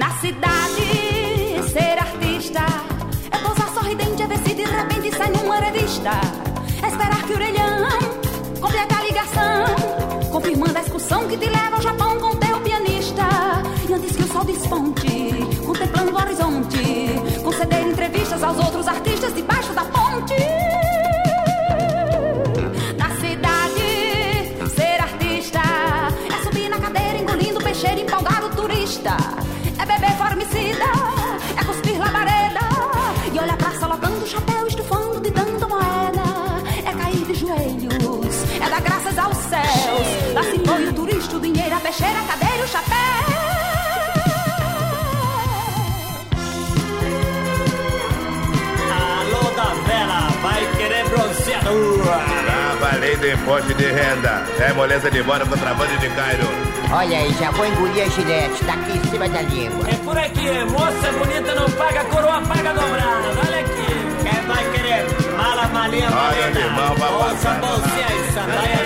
Na cidade, ser artista é pousar sorridente, é ver se de repente sai numa revista. É esperar que o orelhão completa a ligação, confirmando a excursão que te leva ao Japão com teu pianista. E antes que o sol desponte, contemplando o horizonte. O dinheiro, a cadeira e o chapéu. Alô da vela, vai querer bronzeadura. Tá valendo imposto de renda. É moleza de bora, contrabando de Cairo. Olha aí, já vou engolir a gilete, tá aqui em cima da língua. É por aqui, moça bonita não paga, coroa paga dobrada. Olha aqui. Quem vai querer mala, malinha, Olha, malena, limão, vai bolsa, bolsinha e sandália